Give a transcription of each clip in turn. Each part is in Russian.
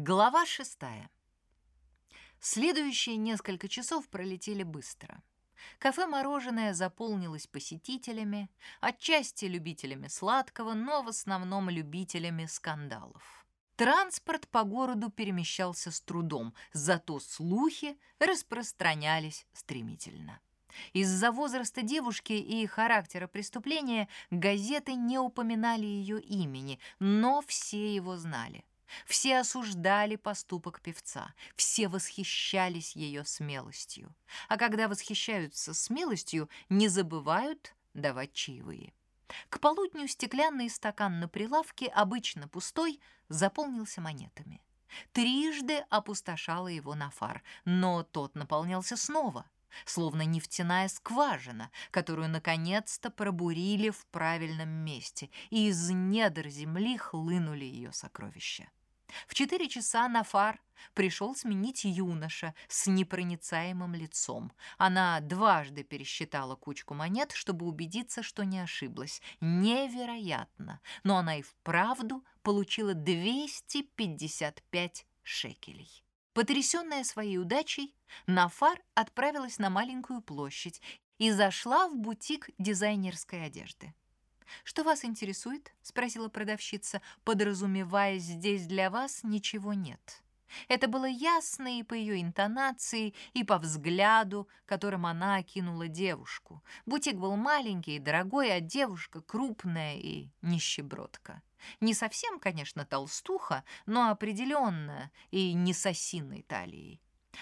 Глава шестая. Следующие несколько часов пролетели быстро. Кафе-мороженое заполнилось посетителями, отчасти любителями сладкого, но в основном любителями скандалов. Транспорт по городу перемещался с трудом, зато слухи распространялись стремительно. Из-за возраста девушки и характера преступления газеты не упоминали ее имени, но все его знали. Все осуждали поступок певца, все восхищались ее смелостью. А когда восхищаются смелостью, не забывают давать чаевые. К полудню стеклянный стакан на прилавке, обычно пустой, заполнился монетами. Трижды опустошала его на фар, но тот наполнялся снова, словно нефтяная скважина, которую наконец-то пробурили в правильном месте, и из недр земли хлынули ее сокровища. В четыре часа на фар пришел сменить юноша с непроницаемым лицом. Она дважды пересчитала кучку монет, чтобы убедиться, что не ошиблась. Невероятно! Но она и вправду получила 255 шекелей. Потрясенная своей удачей, Нафар отправилась на маленькую площадь и зашла в бутик дизайнерской одежды. «Что вас интересует?» — спросила продавщица, подразумевая, здесь для вас ничего нет. Это было ясно и по ее интонации, и по взгляду, которым она окинула девушку. Бутик был маленький и дорогой, а девушка крупная и нищебродка. Не совсем, конечно, толстуха, но определенно и не с осиной талией.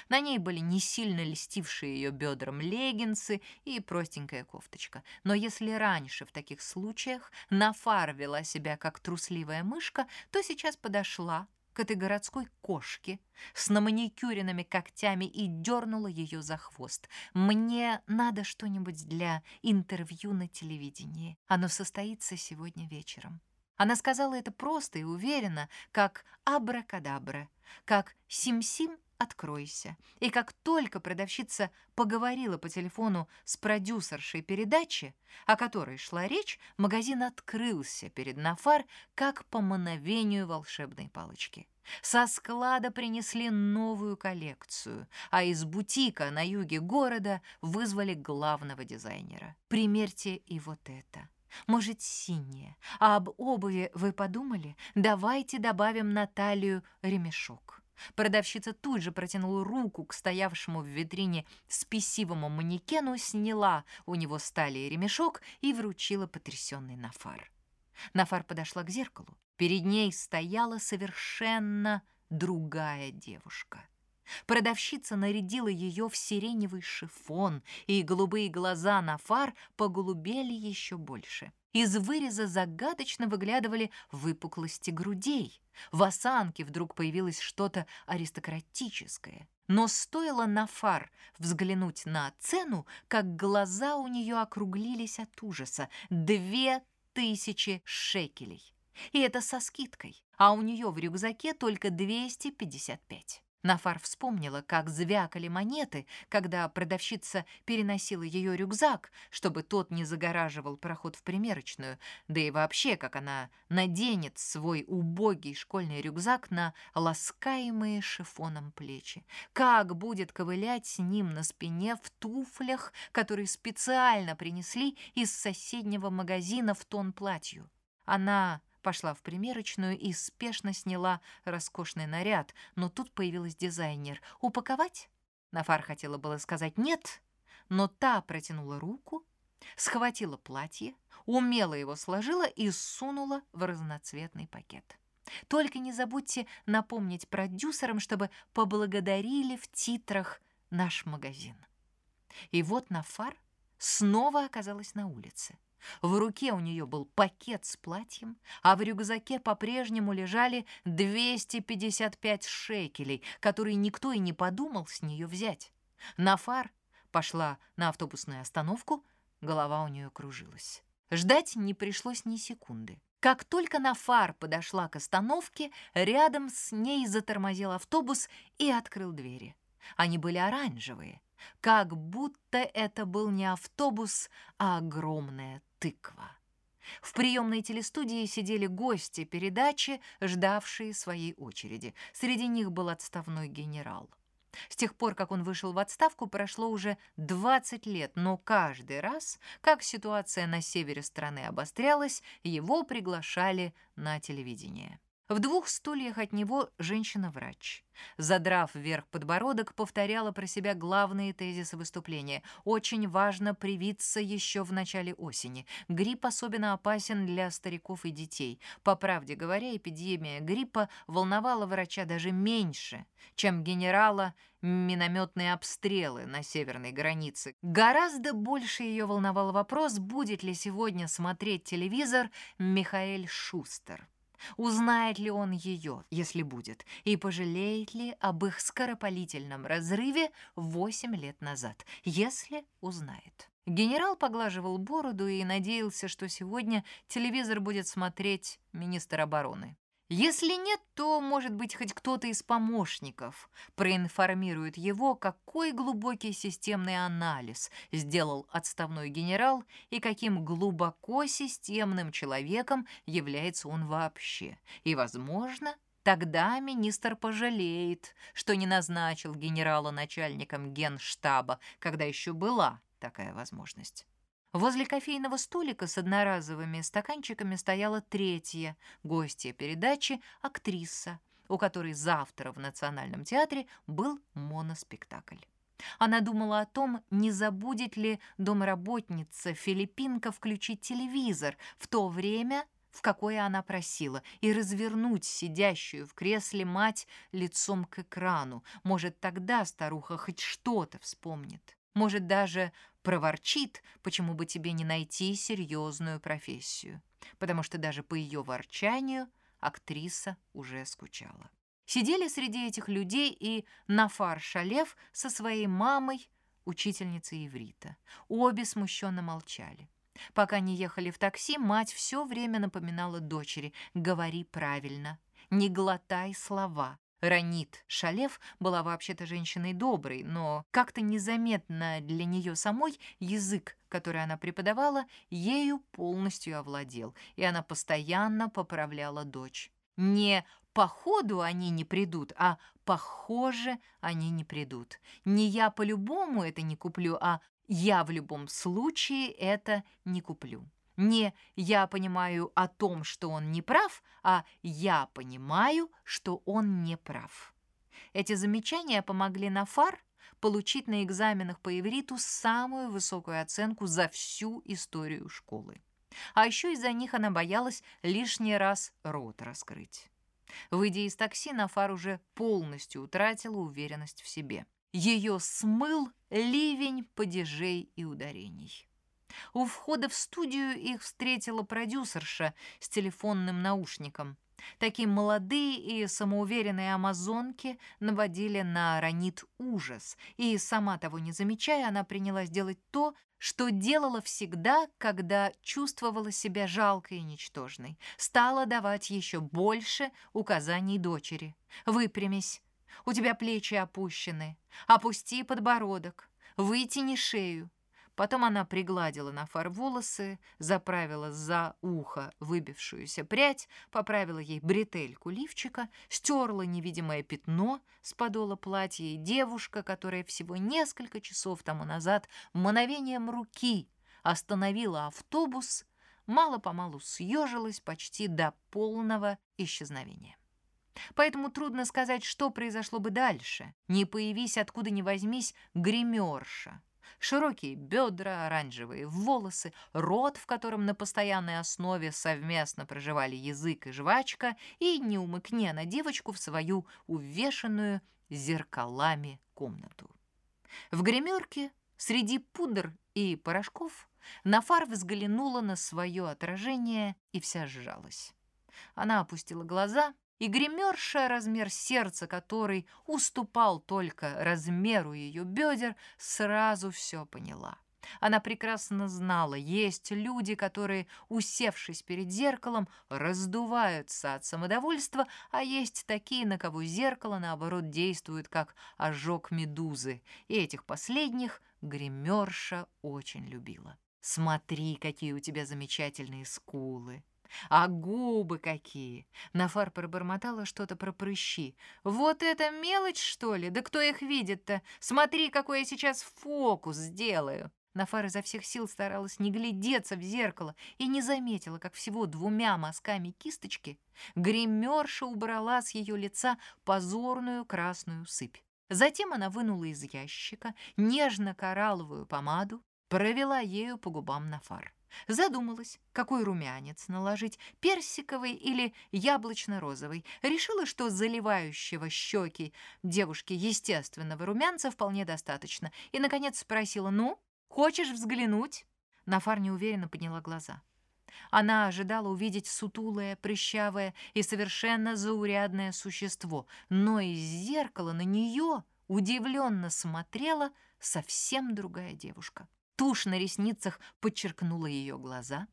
На ней были не сильно льстившие ее бедрам леггинсы и простенькая кофточка. Но если раньше в таких случаях Нафар вела себя как трусливая мышка, то сейчас подошла к этой городской кошке с наманикюренными когтями и дернула ее за хвост. «Мне надо что-нибудь для интервью на телевидении. Оно состоится сегодня вечером». Она сказала это просто и уверенно, как абракадабра, как сим-сим откройся. И как только продавщица поговорила по телефону с продюсершей передачи, о которой шла речь, магазин открылся перед Нафар, как по мановению волшебной палочки. Со склада принесли новую коллекцию, а из бутика на юге города вызвали главного дизайнера. Примерьте и вот это. Может, синее. А об обуви вы подумали? Давайте добавим на ремешок. Продавщица тут же протянула руку к стоявшему в витрине спесивому манекену, сняла у него стали ремешок и вручила потрясенный Нафар. Нафар подошла к зеркалу. Перед ней стояла совершенно другая девушка. Продавщица нарядила ее в сиреневый шифон, и голубые глаза Нафар поголубели еще больше. Из выреза загадочно выглядывали выпуклости грудей. В осанке вдруг появилось что-то аристократическое. Но стоило на фар взглянуть на цену, как глаза у нее округлились от ужаса. Две тысячи шекелей. И это со скидкой. А у нее в рюкзаке только 255. Нафар вспомнила, как звякали монеты, когда продавщица переносила ее рюкзак, чтобы тот не загораживал проход в примерочную, да и вообще, как она наденет свой убогий школьный рюкзак на ласкаемые шифоном плечи. Как будет ковылять с ним на спине в туфлях, которые специально принесли из соседнего магазина в тон платью. Она пошла в примерочную и спешно сняла роскошный наряд, но тут появилась дизайнер. «Упаковать?» Нафар хотела было сказать «нет», но та протянула руку, схватила платье, умело его сложила и сунула в разноцветный пакет. Только не забудьте напомнить продюсерам, чтобы поблагодарили в титрах наш магазин. И вот Нафар снова оказалась на улице. В руке у нее был пакет с платьем, а в рюкзаке по-прежнему лежали 255 шекелей, которые никто и не подумал с нее взять. Нафар пошла на автобусную остановку, голова у нее кружилась. Ждать не пришлось ни секунды. Как только Нафар подошла к остановке, рядом с ней затормозил автобус и открыл двери. Они были оранжевые, как будто это был не автобус, а огромная тыква. В приемной телестудии сидели гости передачи, ждавшие своей очереди. Среди них был отставной генерал. С тех пор, как он вышел в отставку, прошло уже 20 лет, но каждый раз, как ситуация на севере страны обострялась, его приглашали на телевидение. В двух стульях от него женщина-врач. Задрав вверх подбородок, повторяла про себя главные тезисы выступления. Очень важно привиться еще в начале осени. Грипп особенно опасен для стариков и детей. По правде говоря, эпидемия гриппа волновала врача даже меньше, чем генерала минометные обстрелы на северной границе. Гораздо больше ее волновал вопрос, будет ли сегодня смотреть телевизор Михаэль Шустер. Узнает ли он ее, если будет, и пожалеет ли об их скоропалительном разрыве восемь лет назад, если узнает. Генерал поглаживал бороду и надеялся, что сегодня телевизор будет смотреть министр обороны. Если нет, то, может быть, хоть кто-то из помощников проинформирует его, какой глубокий системный анализ сделал отставной генерал и каким глубоко системным человеком является он вообще. И, возможно, Тогда министр пожалеет, что не назначил генерала начальником генштаба, когда еще была такая возможность. Возле кофейного столика с одноразовыми стаканчиками стояла третья гостья передачи — актриса, у которой завтра в Национальном театре был моноспектакль. Она думала о том, не забудет ли домработница Филиппинка включить телевизор в то время, в какое она просила, и развернуть сидящую в кресле мать лицом к экрану. Может, тогда старуха хоть что-то вспомнит. Может, даже проворчит, почему бы тебе не найти серьезную профессию. Потому что даже по ее ворчанию актриса уже скучала. Сидели среди этих людей и Нафар Шалев со своей мамой, учительницей иврита. Обе смущенно молчали. Пока не ехали в такси, мать все время напоминала дочери «говори правильно, не глотай слова, Ранит Шалев была вообще-то женщиной доброй, но как-то незаметно для нее самой язык, который она преподавала, ею полностью овладел, и она постоянно поправляла дочь. Не «походу они не придут», а «похоже они не придут». Не «я по-любому это не куплю», а «я в любом случае это не куплю». Не «я понимаю о том, что он не прав», а «я понимаю, что он не прав». Эти замечания помогли Нафар получить на экзаменах по ивриту самую высокую оценку за всю историю школы. А еще из-за них она боялась лишний раз рот раскрыть. Выйдя из такси, Нафар уже полностью утратила уверенность в себе. Ее смыл ливень падежей и ударений. У входа в студию их встретила продюсерша с телефонным наушником. Такие молодые и самоуверенные амазонки наводили на Ранит ужас, и, сама того не замечая, она принялась делать то, что делала всегда, когда чувствовала себя жалкой и ничтожной. Стала давать еще больше указаний дочери. «Выпрямись, у тебя плечи опущены, опусти подбородок, вытяни шею, Потом она пригладила на фар волосы, заправила за ухо выбившуюся прядь, поправила ей бретельку лифчика, стерла невидимое пятно с подола платья, и девушка, которая всего несколько часов тому назад мановением руки остановила автобус, мало-помалу съежилась почти до полного исчезновения. Поэтому трудно сказать, что произошло бы дальше. Не появись откуда ни возьмись гримерша, Широкие бедра, оранжевые волосы, рот, в котором на постоянной основе совместно проживали язык и жвачка, и не умыкни на девочку в свою увешанную зеркалами комнату. В гримерке среди пудр и порошков Нафар взглянула на свое отражение и вся сжалась. Она опустила глаза и гримерша, размер сердца которой уступал только размеру ее бедер, сразу все поняла. Она прекрасно знала, есть люди, которые, усевшись перед зеркалом, раздуваются от самодовольства, а есть такие, на кого зеркало, наоборот, действует как ожог медузы, и этих последних гримерша очень любила. Смотри, какие у тебя замечательные скулы. А губы какие! Нафар пробормотала что-то про прыщи. Вот это мелочь, что ли? Да кто их видит-то? Смотри, какой я сейчас фокус сделаю. Нафар изо всех сил старалась не глядеться в зеркало и не заметила, как всего двумя мазками кисточки гримерша убрала с ее лица позорную красную сыпь. Затем она вынула из ящика нежно-коралловую помаду, провела ею по губам Нафар. Задумалась, какой румянец наложить, персиковый или яблочно-розовый. Решила, что заливающего щеки девушки естественного румянца вполне достаточно. И, наконец, спросила, «Ну, хочешь взглянуть?» Нафар неуверенно подняла глаза. Она ожидала увидеть сутулое, прыщавое и совершенно заурядное существо, но из зеркала на нее удивленно смотрела совсем другая девушка. Тушь на ресницах подчеркнула ее глаза,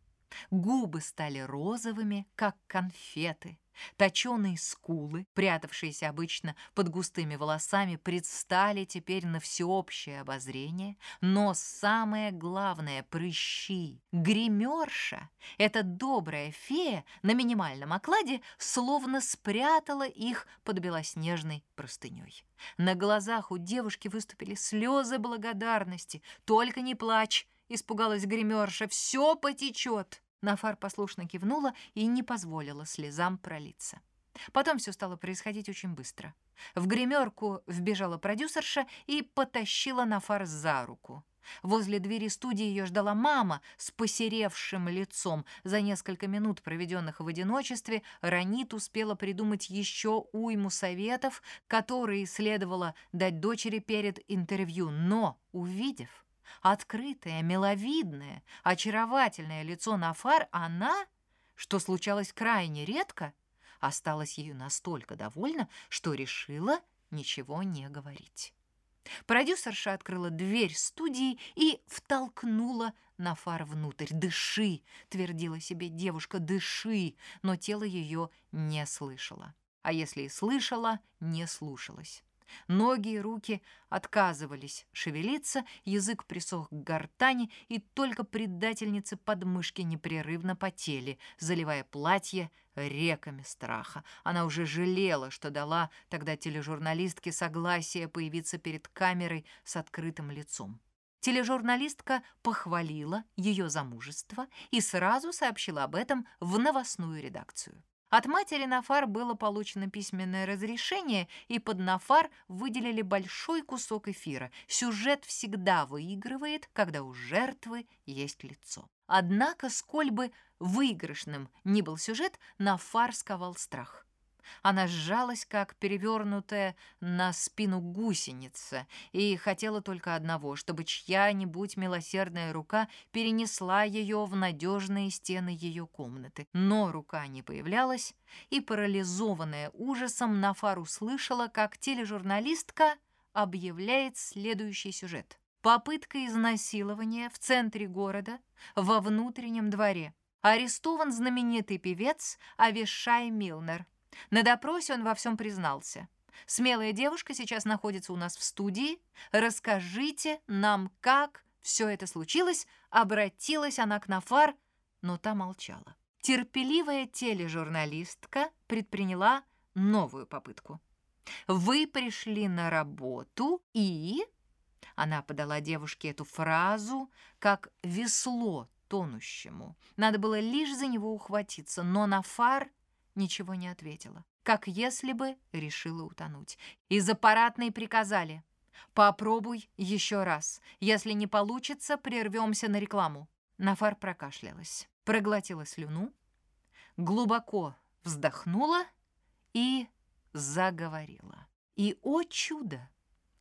губы стали розовыми, как конфеты, Точеные скулы, прятавшиеся обычно под густыми волосами, предстали теперь на всеобщее обозрение, но самое главное — прыщи. Гримерша, эта добрая фея на минимальном окладе, словно спрятала их под белоснежной простыней. На глазах у девушки выступили слезы благодарности. «Только не плачь!» — испугалась гримерша. «Все потечет!» Нафар послушно кивнула и не позволила слезам пролиться. Потом все стало происходить очень быстро. В гримерку вбежала продюсерша и потащила Нафар за руку. Возле двери студии ее ждала мама с посеревшим лицом. За несколько минут, проведенных в одиночестве, Ранит успела придумать еще уйму советов, которые следовало дать дочери перед интервью. Но, увидев, открытое, миловидное, очаровательное лицо Нафар, она, что случалось крайне редко, осталась ею настолько довольна, что решила ничего не говорить. Продюсерша открыла дверь студии и втолкнула Нафар внутрь. «Дыши!» — твердила себе девушка, «дыши!» Но тело ее не слышало. А если и слышала, не слушалась. Ноги и руки отказывались шевелиться, язык присох к гортани, и только предательницы подмышки непрерывно потели, заливая платье реками страха. Она уже жалела, что дала тогда тележурналистке согласие появиться перед камерой с открытым лицом. Тележурналистка похвалила ее замужество и сразу сообщила об этом в новостную редакцию. От матери Нафар было получено письменное разрешение, и под Нафар выделили большой кусок эфира. Сюжет всегда выигрывает, когда у жертвы есть лицо. Однако, сколь бы выигрышным ни был сюжет, Нафар сковал страх. Она сжалась, как перевернутая на спину гусеница, и хотела только одного, чтобы чья-нибудь милосердная рука перенесла ее в надежные стены ее комнаты. Но рука не появлялась, и, парализованная ужасом, Нафар услышала, как тележурналистка объявляет следующий сюжет. Попытка изнасилования в центре города, во внутреннем дворе. Арестован знаменитый певец Авишай Милнер. На допросе он во всем признался. «Смелая девушка сейчас находится у нас в студии. Расскажите нам, как все это случилось?» Обратилась она к Нафар, но та молчала. Терпеливая тележурналистка предприняла новую попытку. «Вы пришли на работу и...» Она подала девушке эту фразу как весло тонущему. Надо было лишь за него ухватиться, но Нафар ничего не ответила, как если бы решила утонуть. Из аппаратной приказали «Попробуй еще раз. Если не получится, прервемся на рекламу». Нафар прокашлялась, проглотила слюну, глубоко вздохнула и заговорила. И, о чудо!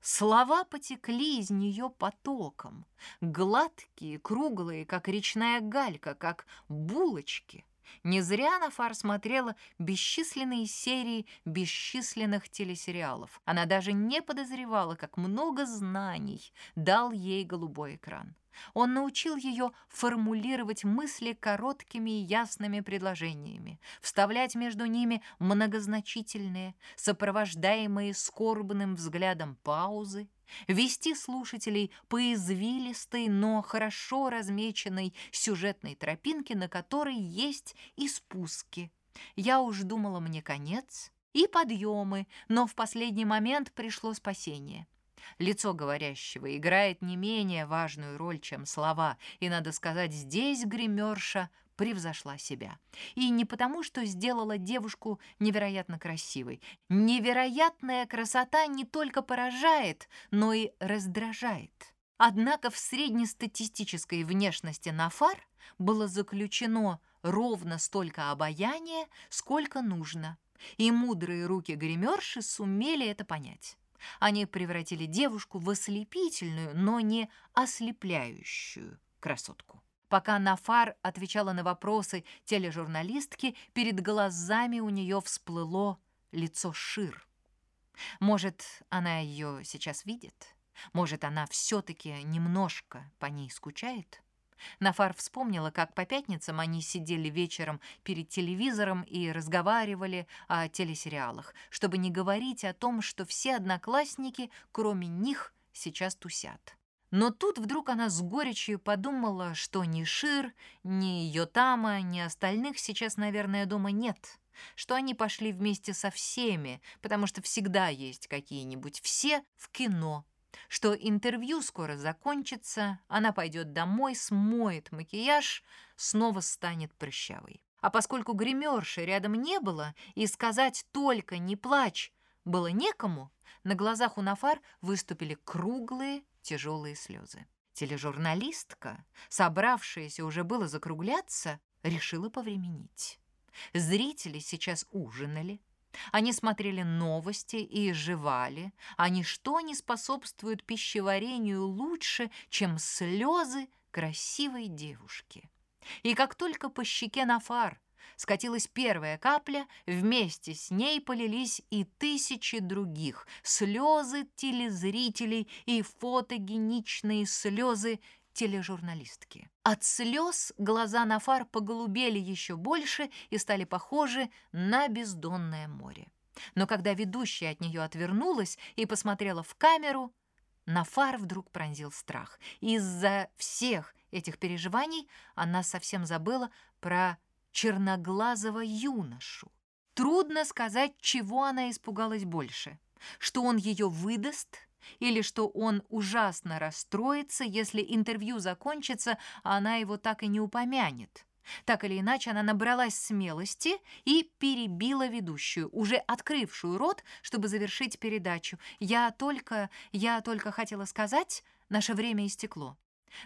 Слова потекли из нее потоком, гладкие, круглые, как речная галька, как булочки — не зря Нафар смотрела бесчисленные серии бесчисленных телесериалов. Она даже не подозревала, как много знаний дал ей голубой экран. Он научил ее формулировать мысли короткими и ясными предложениями, вставлять между ними многозначительные, сопровождаемые скорбным взглядом паузы, вести слушателей по извилистой, но хорошо размеченной сюжетной тропинке, на которой есть и спуски. Я уж думала, мне конец, и подъемы, но в последний момент пришло спасение. Лицо говорящего играет не менее важную роль, чем слова, и, надо сказать, здесь гримерша превзошла себя. И не потому, что сделала девушку невероятно красивой. Невероятная красота не только поражает, но и раздражает. Однако в среднестатистической внешности Нафар было заключено ровно столько обаяния, сколько нужно. И мудрые руки гримерши сумели это понять. Они превратили девушку в ослепительную, но не ослепляющую красотку. Пока Нафар отвечала на вопросы тележурналистки, перед глазами у нее всплыло лицо Шир. Может, она ее сейчас видит? Может, она все-таки немножко по ней скучает? Нафар вспомнила, как по пятницам они сидели вечером перед телевизором и разговаривали о телесериалах, чтобы не говорить о том, что все одноклассники, кроме них, сейчас тусят. Но тут вдруг она с горечью подумала, что ни Шир, ни Йотама, ни остальных сейчас, наверное, дома нет, что они пошли вместе со всеми, потому что всегда есть какие-нибудь «все» в кино что интервью скоро закончится, она пойдет домой, смоет макияж, снова станет прыщавой. А поскольку гримерши рядом не было, и сказать «только не плачь» было некому, на глазах у Нафар выступили круглые тяжелые слезы. Тележурналистка, собравшаяся уже было закругляться, решила повременить. Зрители сейчас ужинали, они смотрели новости и жевали, а ничто не способствует пищеварению лучше, чем слезы красивой девушки. И как только по щеке Нафар скатилась первая капля, вместе с ней полились и тысячи других слезы телезрителей и фотогеничные слезы тележурналистки. От слез глаза Нафар поголубели еще больше и стали похожи на бездонное море. Но когда ведущая от нее отвернулась и посмотрела в камеру, Нафар вдруг пронзил страх. Из-за всех этих переживаний она совсем забыла про черноглазого юношу. Трудно сказать, чего она испугалась больше. Что он ее выдаст или что он ужасно расстроится, если интервью закончится, а она его так и не упомянет. Так или иначе, она набралась смелости и перебила ведущую, уже открывшую рот, чтобы завершить передачу. «Я только, я только хотела сказать, наше время истекло.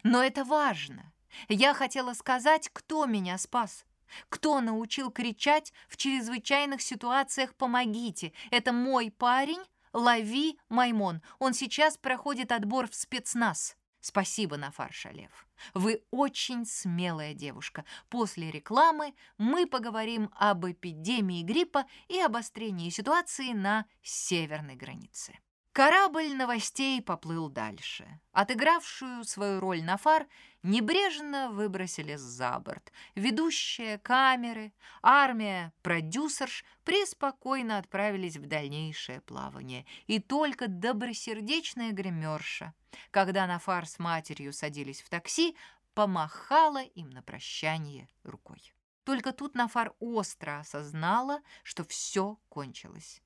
Но это важно. Я хотела сказать, кто меня спас. Кто научил кричать в чрезвычайных ситуациях «помогите»? Это мой парень, Лови Маймон. Он сейчас проходит отбор в спецназ. Спасибо, Нафар Шалев. Вы очень смелая девушка. После рекламы мы поговорим об эпидемии гриппа и обострении ситуации на северной границе. Корабль новостей поплыл дальше. Отыгравшую свою роль на фар небрежно выбросили за борт. Ведущие камеры, армия, продюсерш преспокойно отправились в дальнейшее плавание. И только добросердечная гримерша, когда на фар с матерью садились в такси, помахала им на прощание рукой. Только тут Нафар остро осознала, что все кончилось.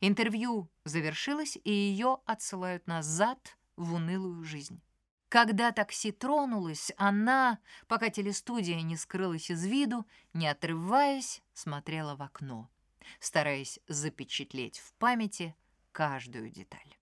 Интервью завершилось, и ее отсылают назад в унылую жизнь. Когда такси тронулось, она, пока телестудия не скрылась из виду, не отрываясь, смотрела в окно, стараясь запечатлеть в памяти каждую деталь.